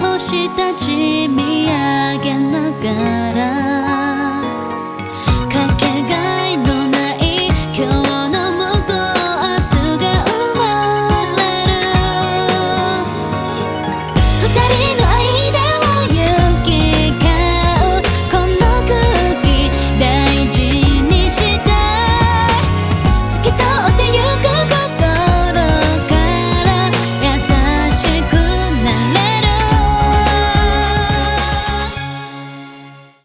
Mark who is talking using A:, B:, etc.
A: 星たち見上げながら